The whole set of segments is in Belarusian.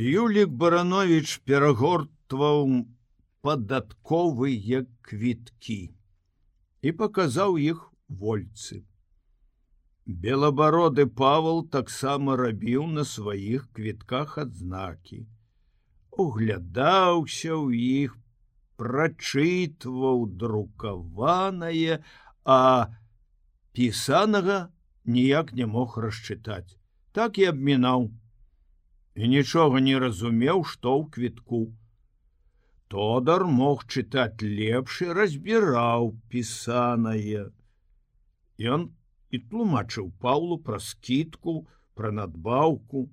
Юлік баранович перагортваў падатковыя квіткі і паказаў іх вольцы. Белабароды Павал таксама рабіў на сваіх квітках адзнакі. Углядаўся ў іх, прачытваў друкаванае, а пісанага ніяк не мог расчытаць. Так і абмінаў. І нічога не разумеў, што ў квітку. Тодар мог чытаць лепш і разбіраў пісанае. Ён і тлумачыў Паўлу пра скідку, пра надбаўку.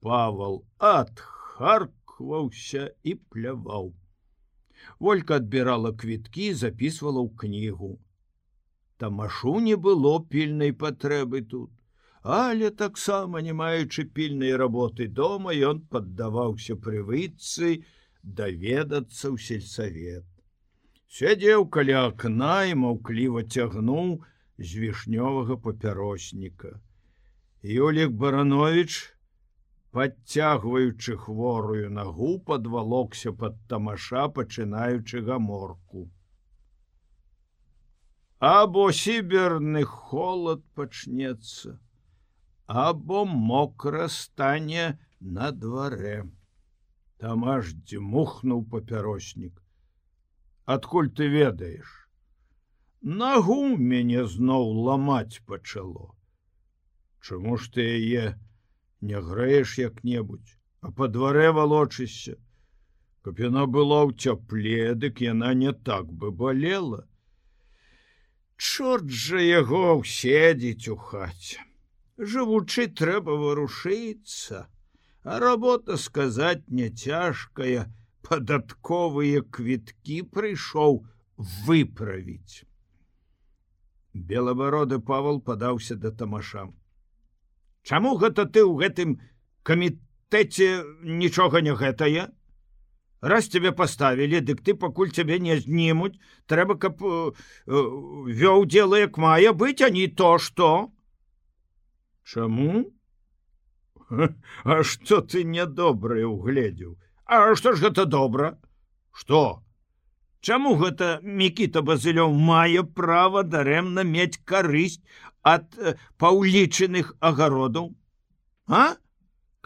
Павал адхаркваўся і пляваў. Волька адбірала квіткі, записывала ў кнігу. Тамашу не было пільнай патрэбы тут. Але таксама не маючы пільнай работы дома, ён паддаваўся прывыцы даведацца ў сельсавет. Сядзеў каля акна і маўкліва цягнуў, з вішнёвага папяросніка. Юлік Баранович, подцягваючы хворую нагу, подвалокся под тамаша, пачынаючы гаморку. Або сіберны холод пачнецца, або мокра стане на дварэ. Тамаш дзьмухнуў папяроснік. Адкуль ты ведаеш? нагу мяне зноў ламаць пачало. Чаму ж ты яе не грэеш як-небудзь, а па дварэ валочышся, каб яна была ў цяпле, дык яна не так бы балела. Чорт жа яго уседзіць у хаце. Жывучы трэба варушыцца, а работа сказаць не цяжкая, падатковыя квіткі прыйшоў выправіць. Белабароды Павал падаўся да тамаша. Чаму гэта ты ў гэтым камітэце нічога не гэтае? Раз цябе паставілі, дык ты пакуль цябе не знімуць, трэба, каб э, э, вёў дело як мае быць, а не то што. Чаму? А што ты нядобрае угледзеў? А што ж гэта добра? Што? Чаму гэта Мікіта Базылёў мае права дарэмна мець карысць ад э, паўлічаных агародаў? А?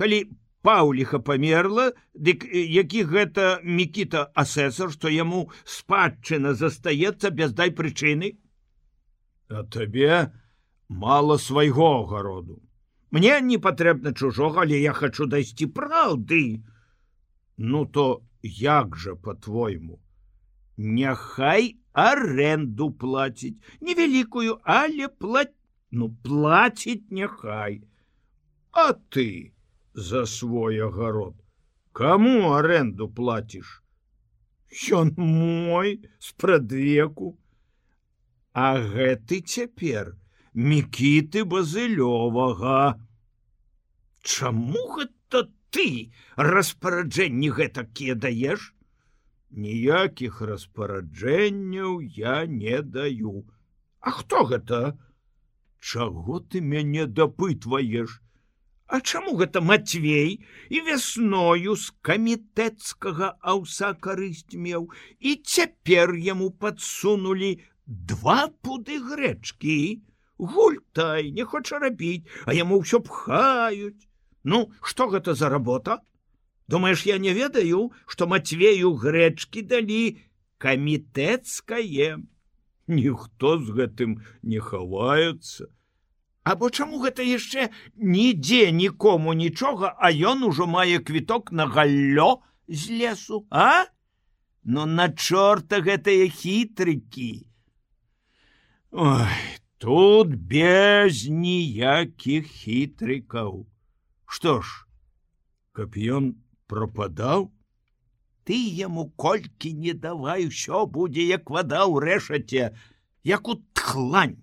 Калі Паўліха памерла, дык э, які гэта Мікіта асэсар, што яму спадчына застаецца без дай прычыны? А табе мала свайго агароду. Мне не патрэбна чужога, але я хачу дайсці праўды. Ну то як жа по-твойму? Няхай аренду плаціць невялікую, але плат ну плаціць няхай. А ты за свой агарод кому аренду плаціш? Ён мой спрадвеку. А гэты цяпер мікіты базылёвага. Чаму гэта ты распараджэнні гэтакія даеш? ніякіх распараджэнняў я не даю. А хто гэта? Чаго ты мяне дапытваеш? А чаму гэта Матвей і вясною з камітэцкага аўса карысць меў і цяпер яму подсунули два пуды грэчкі. Гультай не хоча рабіць, а яму ўсё пхаюць. Ну, што гэта за работа? думаешь я не ведаю что матвею грэчки далі? Камітэцкае ніхто з гэтым не хаваецца. Або чаму гэта яшчэ нідзе нікому нічога а ён ужо мае квіток на галлё з лесу а? Но на чорта гэтыя хітрыкі! Ой тут без ніякіх хітрыкаў что ж каб ён пропадаў ты яму колькі не давай усё будзе як вода ў рэшаце як у тхлань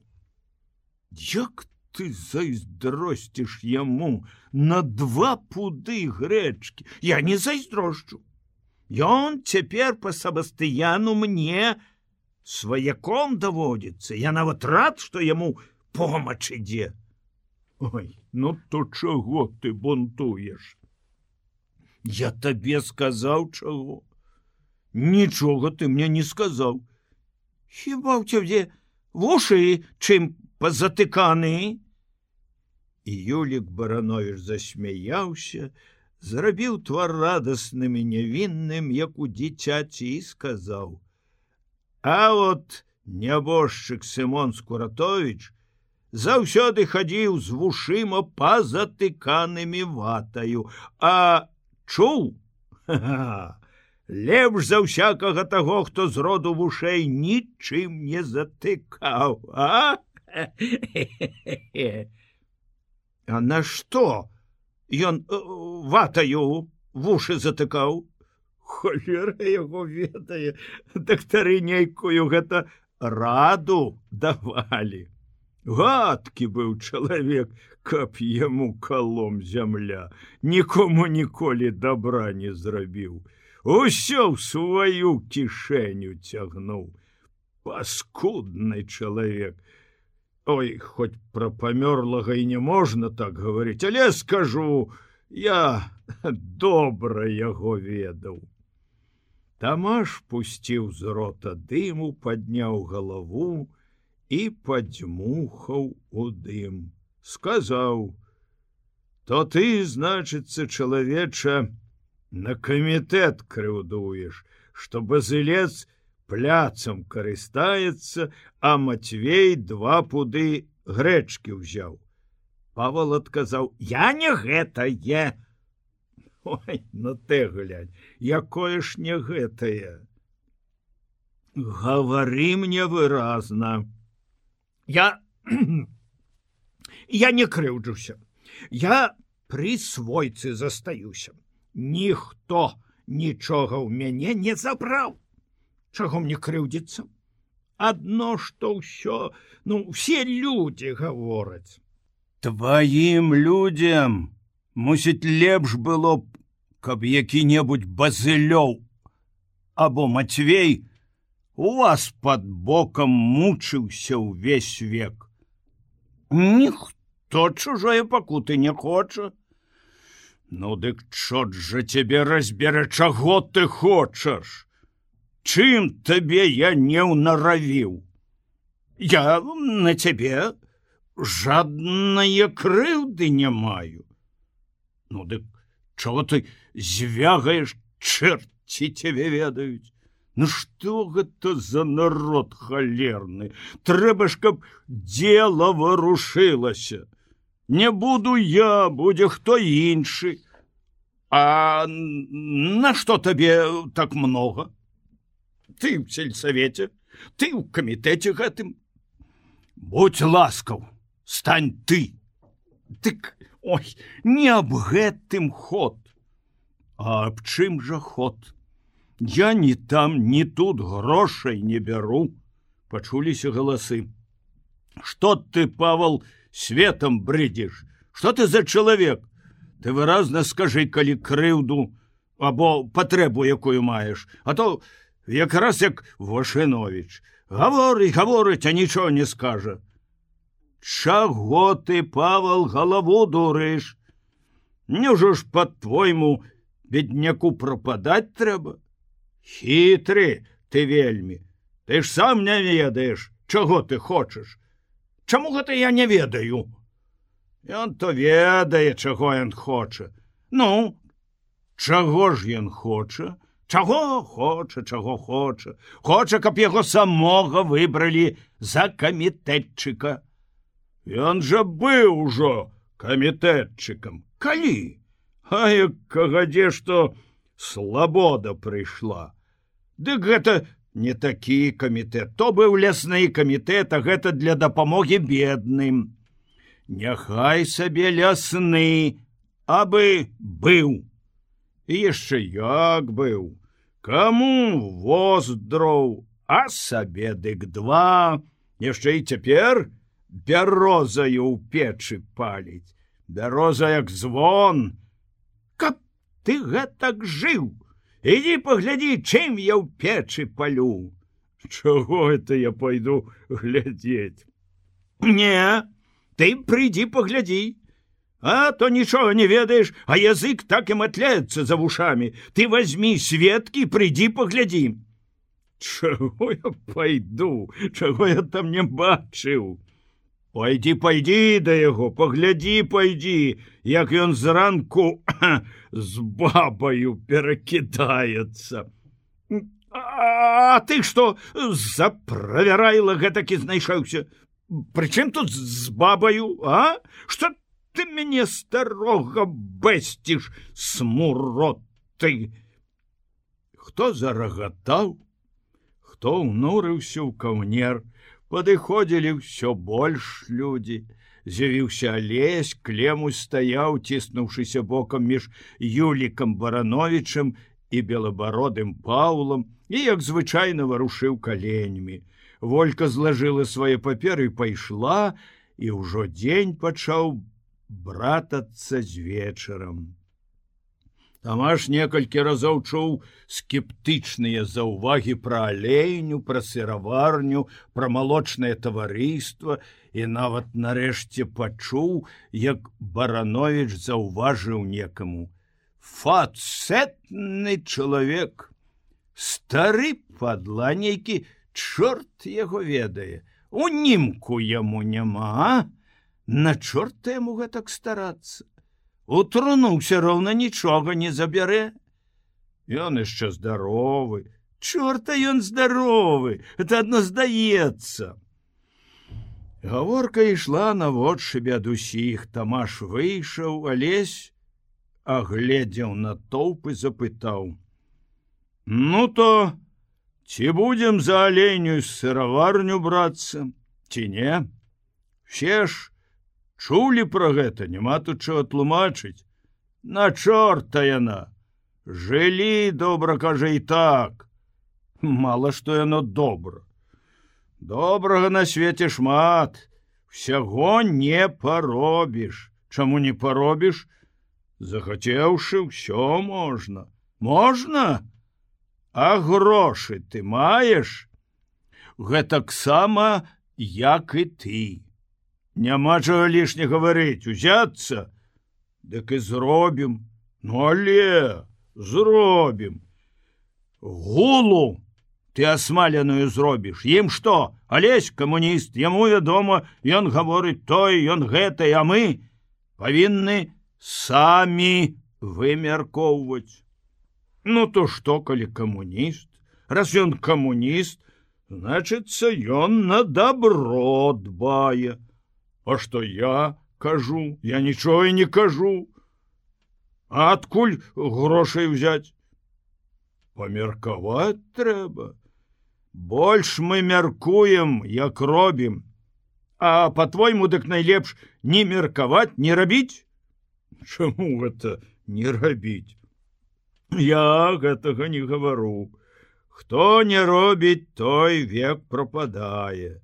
як ты зайздросціш яму на два пуды грэчкі я не зайздрожчу Ён цяпер па сабастыяну мне сваяком даводзіцца я нават рад што яму помач ідзе Ой ну то чаго ты бунтуеш я табе сказаў чаго нічога ты мне не сказаў хіба ў цябе вушы чым пазатыканы і юлік баранович засмяяўся зрабіў твар радасным і нявінным як у дзіцяці і сказаў а вот нябожчык сымон скуратович заўсёды хадзіў з вушыма пазатыканымі ватаю а чуў лепш за ўсякага таго хто з роду вушэй нічым не затыкаў а? А на што ён э, ватаю вушы затыкаў холера яго ведае. Дактары нейкую гэта раду давалі. Гадкі быў чалавек каб яму калом зямля. Нікому ніколі добра не зрабіў. Усё ў сваю кішэню цягнуў. Паскудны чалавек. Ой хоць пра памёрлага і не можна так гаварыць але скажу я добра яго ведаў тамаш пусціў з рота дыму падняў галаву і падзьмухаў у дым сказаў то ты значыцца чалавеча на камітэт крыўдуеш, што базылец пляцам карыстаецца, а Мацвей два пуды грэчкі ўзяў. Павал адказаў: « Я не гэтае. Ой, ну ты глянь, якое ж не гэтае. Гавары мне выразна. Я я не крыўджуся. Я пры свойцы застаюся ніхто нічога ў мяне не забраў чаго мне крыўдзіцца адно што ўсё ну все людзі гавораць тваім людзям мусіць лепш было б каб які-небудзь базылёў або мацвей у вас под бокам мучыўся ўвесь век ніхто чужое пакуты не хоча Ну дык чот жа цябе разбера, чаго ты хочаш. Чым табе я не ўнаравіў. Я на цябе жаднае крыўды не маю. Ну дык чаго ты звягаеш чэрці цябе ведаюць. Ну што гэта за народ халерны, трэба ж, каб дело варушылася не буду я будзе хто іншы а на что табе так много? Ты в сельсавеце ты ў камітэце гэтым будь ласкаў стань ты. Дык ой не аб гэтым ход а аб чым жа ход? Я не там не тут грошай не бяру. Пачуліся галасы. Что ты павал светом брыдзеш что ты за чалавек? Ты выразна скажи калі крыўду або патрэбу якую маеш. А то якраз як вашынович гаворы гаворыць а нічого не скажа. Чаго ты павал галаву дурыш? Няжо ж по-твойму бедняку прападаць трэба хітры ты вельмі ты ж сам не ведаеш чаго ты хочаш Чаму гэта я не ведаю? Ён то ведае, чаго ён хоча. Ну, чаго ж ён хоча? Чаго хоча, чаго хоча, хоча, каб яго самога выбралі за камітэтчыка. Ён жа быў ужо камітэтчыкам. Калі? А кагадзе, што слабода прыйшла. Дык гэта не такі камітэт. То быў лясны камітэт а гэта для дапамогі бедным. Няхай сабе лясны абы быў. І яшчэ як быў. Кому воз дроў а сабе дык два. Яшчэ і цяпер бярозаю ў печы паліць. Бяроза як звон ты гэтак жыў ідзі паглядзі чым я ў печы палю чаго это я пойду глядзець не ты прыйдзі паглядзі А то нічога не ведаеш, а язык так і матляецца за вушамі. Ты возьми светкі, прыйдзі паглядзім. Чаго я пайду, чаго я там не бачыў. Пойдзі, пайдзі да яго, паглядзі, пайдзі, як ён зранку з бабаю перакідаецца. А ты што заправярайла гэтакі знайшоўся. Прычым тут з бабаю, а? Што ты мяне старога бэсціш смурод ты. Хто зарагатаў, хто ўнурыўся ў каўнер, падыходзілі ўсё больш людзі. З'явіўся алесь, клему стаяў, ціснуўшыся бокам між Юлікам барановичам і белабародым паулам і як звычайна варушыў каленьмі. Волька злажыла свае паперы пайшла і ўжо дзень пачаў братацца з вечарам. Тамаш некалькі разоў чуў скептычныя заўвагі пра алейню, пра сыраварню, пра малочнае таварыства і нават нарэшце пачуў, як баранович заўважыў некаму: Фацэтны чалавек, стары падла нейкі, чорт яго ведае, у німку яму няма, На чорта яму гэтак старацца. У труну ўсё роўна нічога не забярэ. Ён яшчэ здаровы, Чорта ён здаровы, это адно здаецца. Гаворка ішла наводшыбе ад усіх, Тамаш выйшаў, алесь, агледзеў на тоўпы запытаў: « Ну то ці будзем за аленю сыраварню брацца, ці не? Все ж, чулі пра гэта няма тут чаго тлумачыць. На чорта яна! Жылі добра кажа і так. Мало што яно добра. Добрага на свеце шмат. Усяго не паробіш. Чаму не паробіш? Захацеўшы ўсё можна. Можна? А грошы ты маеш? Гэтаксама як і ты няма чаго лішне гаварыць узяцца. Дык і зробім. Ну але зробім. Гулу ты асмаленую зробіш. Ім што? Алесь камуніст яму вядома ён гаворыць той ён гэтай а мы павінны самі вымяркоўваць. Ну то што калі камуніст? Раз ён камуніст значыцца ён на добро дбае А что я кажу, я нічого і не кажу. А адкуль грошай взять? Памеркаваць трэба. Больш мы мяркуем, як робім. А по-твойму дык найлепш не меркаваць, не рабіць? Чаму гэта не рабіць? Я гэтага не гавару. Хто не робіць, той век пропадае.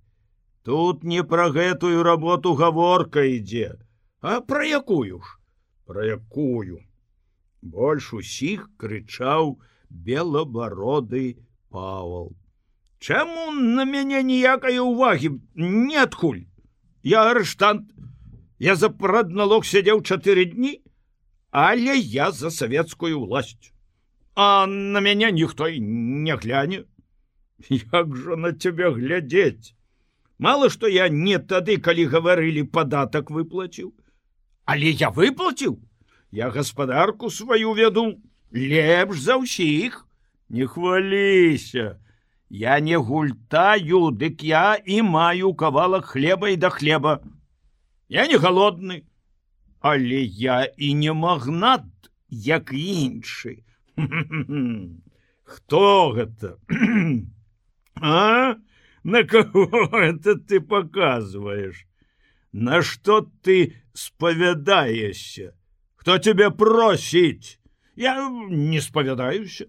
Тут не пра гэтую работу гаворка ідзе, а пра якую ж, пра якую. Больш усіх крычаў белабароды павал. Чаму на мяне ніякай увагі не адкуль? Я арыштант, я за прадналог сядзеў чатыры дні, але я за савецкую власть. А на мяне ніхто і не гляне. Як жа на цябе глядзець? Мало что я не тады калі гаварылі падатак выплаціў. Але я выплаціў. Я гаспадарку сваю вяду лепш за ўсіх. Не хваліся. Я не гультаю дык я і маю кавалак хлеба і да хлеба. Я не галодны. Але я і не магнат як іншы. Хто гэта? А на кого это ты показываешь? На что ты спавядаешься кто тебя просить? Я не спавядаюся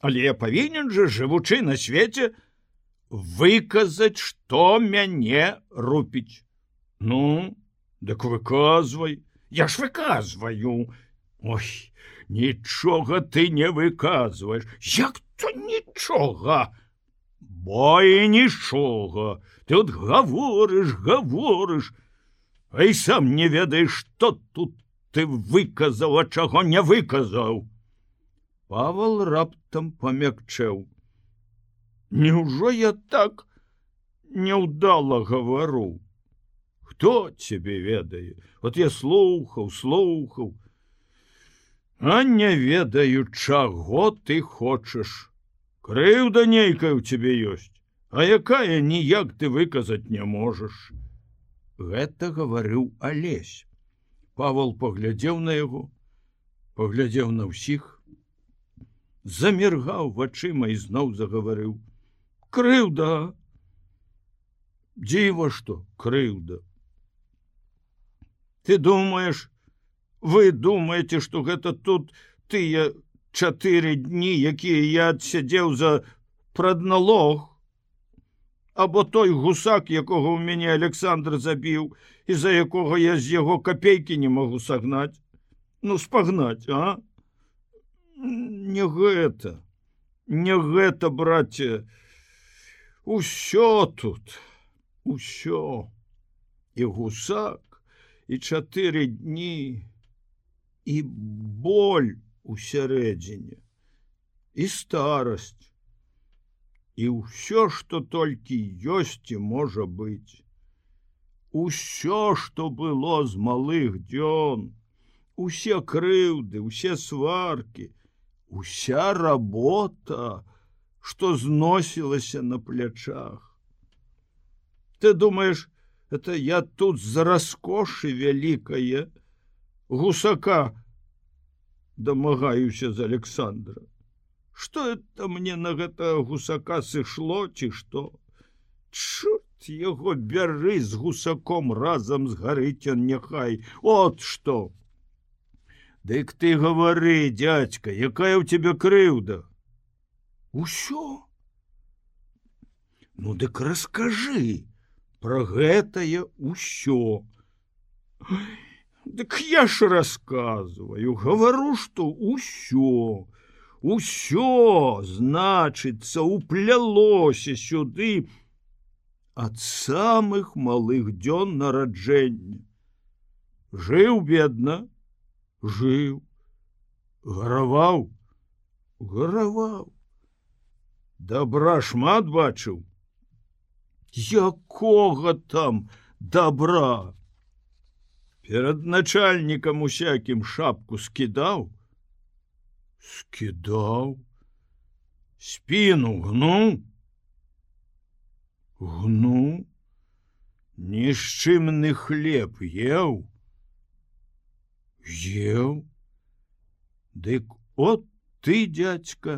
але я павінен же жывучы на свете выказаць что мяне рупіць ну дык выказвай я ж выказваю ой нічога ты не выказваешь як то нічога бо і нічога ты от гаворыш гаворыш А і сам не ведаеш, што тут ты выказаў, а чаго не выказаў. Павал раптам памякчэў. Няўжо я так няўдала гавару. Хто цябе ведае? Вот я слухаў, слухаў. А не ведаю, чаго ты хочаш. Крыўда нейкая ў цябе ёсць, А якая ніяк ты выказаць не можаш. Гэта гаварыў алесь. Павал паглядзеў на яго, паглядзеў на ўсіх, заміргаў вачыма і зноў загаварыў: Крыўда! Дзіва што крыўда. Ты думаешь, вы думаете, што гэта тут тыя чатыры дні, якія я адсядзеў за прадналог, або той гусак, якога ў мяне Александр забіў і за якога я з яго капейкі не магу сагнаць, ну спагнаць, а? Не гэта, не гэта, браце, усё тут, усё. І гусак і чатыры дні і боль у сярэдзіне. І старасць і ўсё что толькі ёсць і можа быць. Усё что было з малых дзён усе крыўды усе сваркі уся работа что зносілася на плячах. Ты думаешь это я тут за раскошы вялікае гусака дамагаюся з александра. Что это мне на гэта гусака сышло ці что чорт его бяры з гусаком разам згарыць он няхай. От что дык ты гавары дядька якая у тебя крыўда? Усё? Ну дык расскажы про гэтае ўсё дык я ж рассказываю гавару что ўсё Усё значыцца уплялося сюды ад самых малых дзён нараджэння. Жыў бедна, жыў, гараваў, гараваў. Дабра шмат бачыў. Якога там добра! Перад начальнікам усякім шапку скідаў, скидаў спину гну гну нішчымны хлеб еў еў дык от ты дядька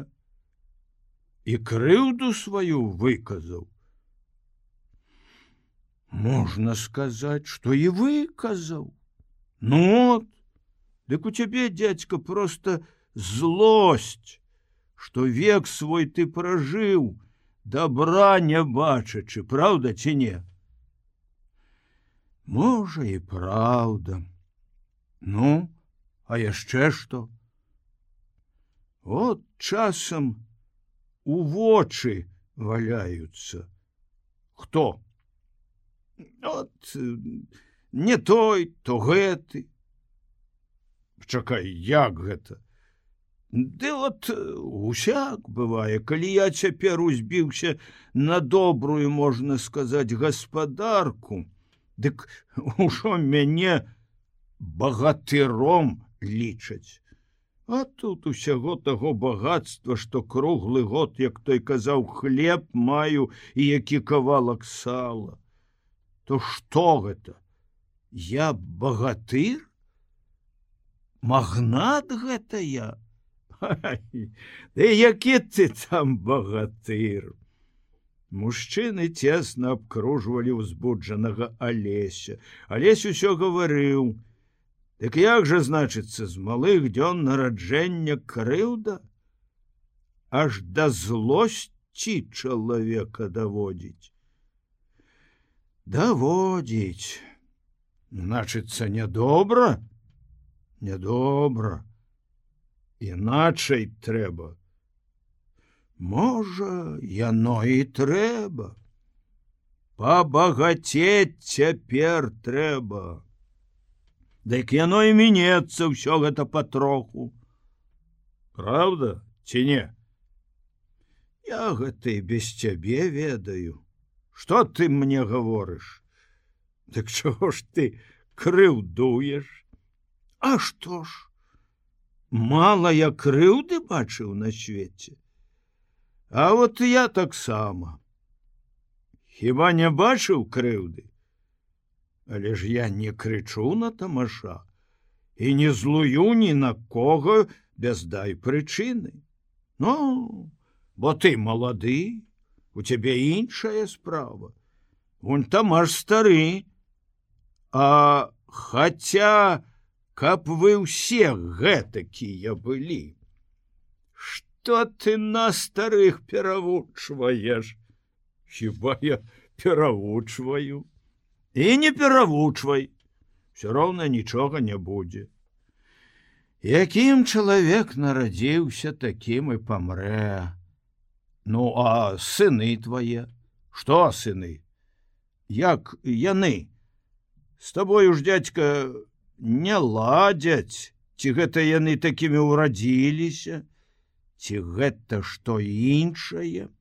і крыўду сваю выказаў можна сказаць что і выказаў ну от дык у цябе дядька просто злость, что век свой ты прожыў, добра не бачачы, правда ці не? Можа і правда. Ну, а яшчэ што? Вот часам у вочы валяются. Хто? От, не той, то гэты. Чакай, як гэта? Ды от э, усяк бывае, калі я цяпер узбіўся на добрую, можна сказаць, гаспадарку, Дык ужо мяне багатыром лічаць. А тут усяго таго багатства, што круглы год, як той казаў хлеб маю і які кавалак сала. То што гэта? Я багатыр? Магнат гэта я, Ды які ты там багатыр. Мужчыны цесна абкружвалі ўзбуджанага алеся. Алесь усё гаварыў: « Дык як жа значыцца з малых дзён нараджэння крыўда, Аж да злосці чалавека даводзіць. Даводзіць, значыцца нядобра, нядобра іначай трэба. Можа, яно і трэба. Пабагацець цяпер трэба. Дык яно і мінецца ўсё гэта патроху. Праўда, ці не? Я гэта без цябе ведаю. Што ты мне гаворыш? Дык чаго ж ты крыўдуеш? А што ж? Мала я крыўды бачыў на свеце. А вот я таксама. Хіба не бачыў крыўды? Але ж я не крычу на тамаша і не злую ні на кого без дай прычыны. Ну, бо ты малады, у цябе іншая справа. Вунь там аж стары, А хаця, каб вы ўсе гэтакія былі. Што ты на старых перавучваеш? Хіба я перавучваю? і не перавучвай все роўна нічога не будзе якім чалавек нарадзіўся такім і памрэ ну а сыны твае что сыны як яны с тобою ж дядька не ладзяць ці гэта яны такімі ўрадзіліся? Ці гэта што іншае?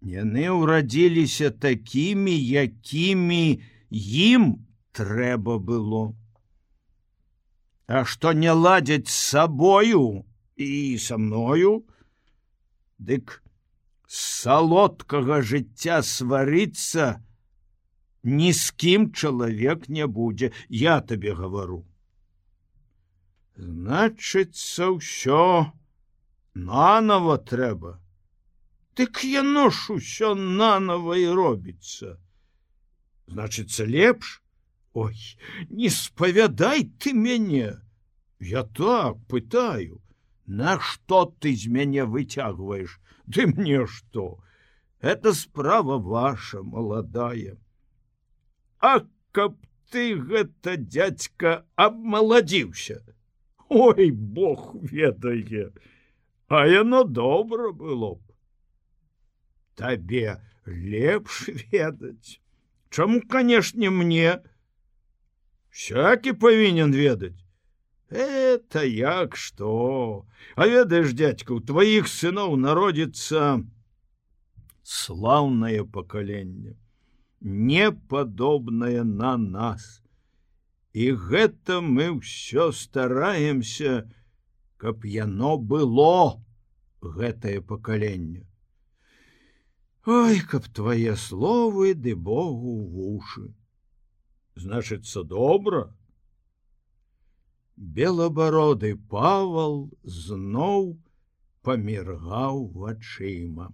Яны ўрадзіліся такімі, якімі ім трэба было. А што не ладзяць з сабою і са мною, Дык салодкага жыцця сварыцца ні з кім чалавек не будзе, я табе гавару. Значыцца ўсё нанова трэба. Дык я ношу ўсё нанова і робіцца. Значыцца лепш, Ой, не спавядай ты мяне. Я так пытаю, Нашто ты з мяне выцягваеш? Ды мне што? Это справа ваша маладая. А каб ты гэта дядзька абмаладзіўся. Ой, Бог ведае, А яно добра было б. Табе лепш ведаць. Чаму канешне мне? Всякий павінен ведаць. Это як что а ведаеш дядька у тваіх сыноў народится слаўнае пакаленне непадобнае на нас і гэта мы ўсё стараемся каб яно было гэтае пакаленне Ой, каб твае словы ды Богу вушы. Значыцца добра. Белабароды павал зноў паміргаў вачыма.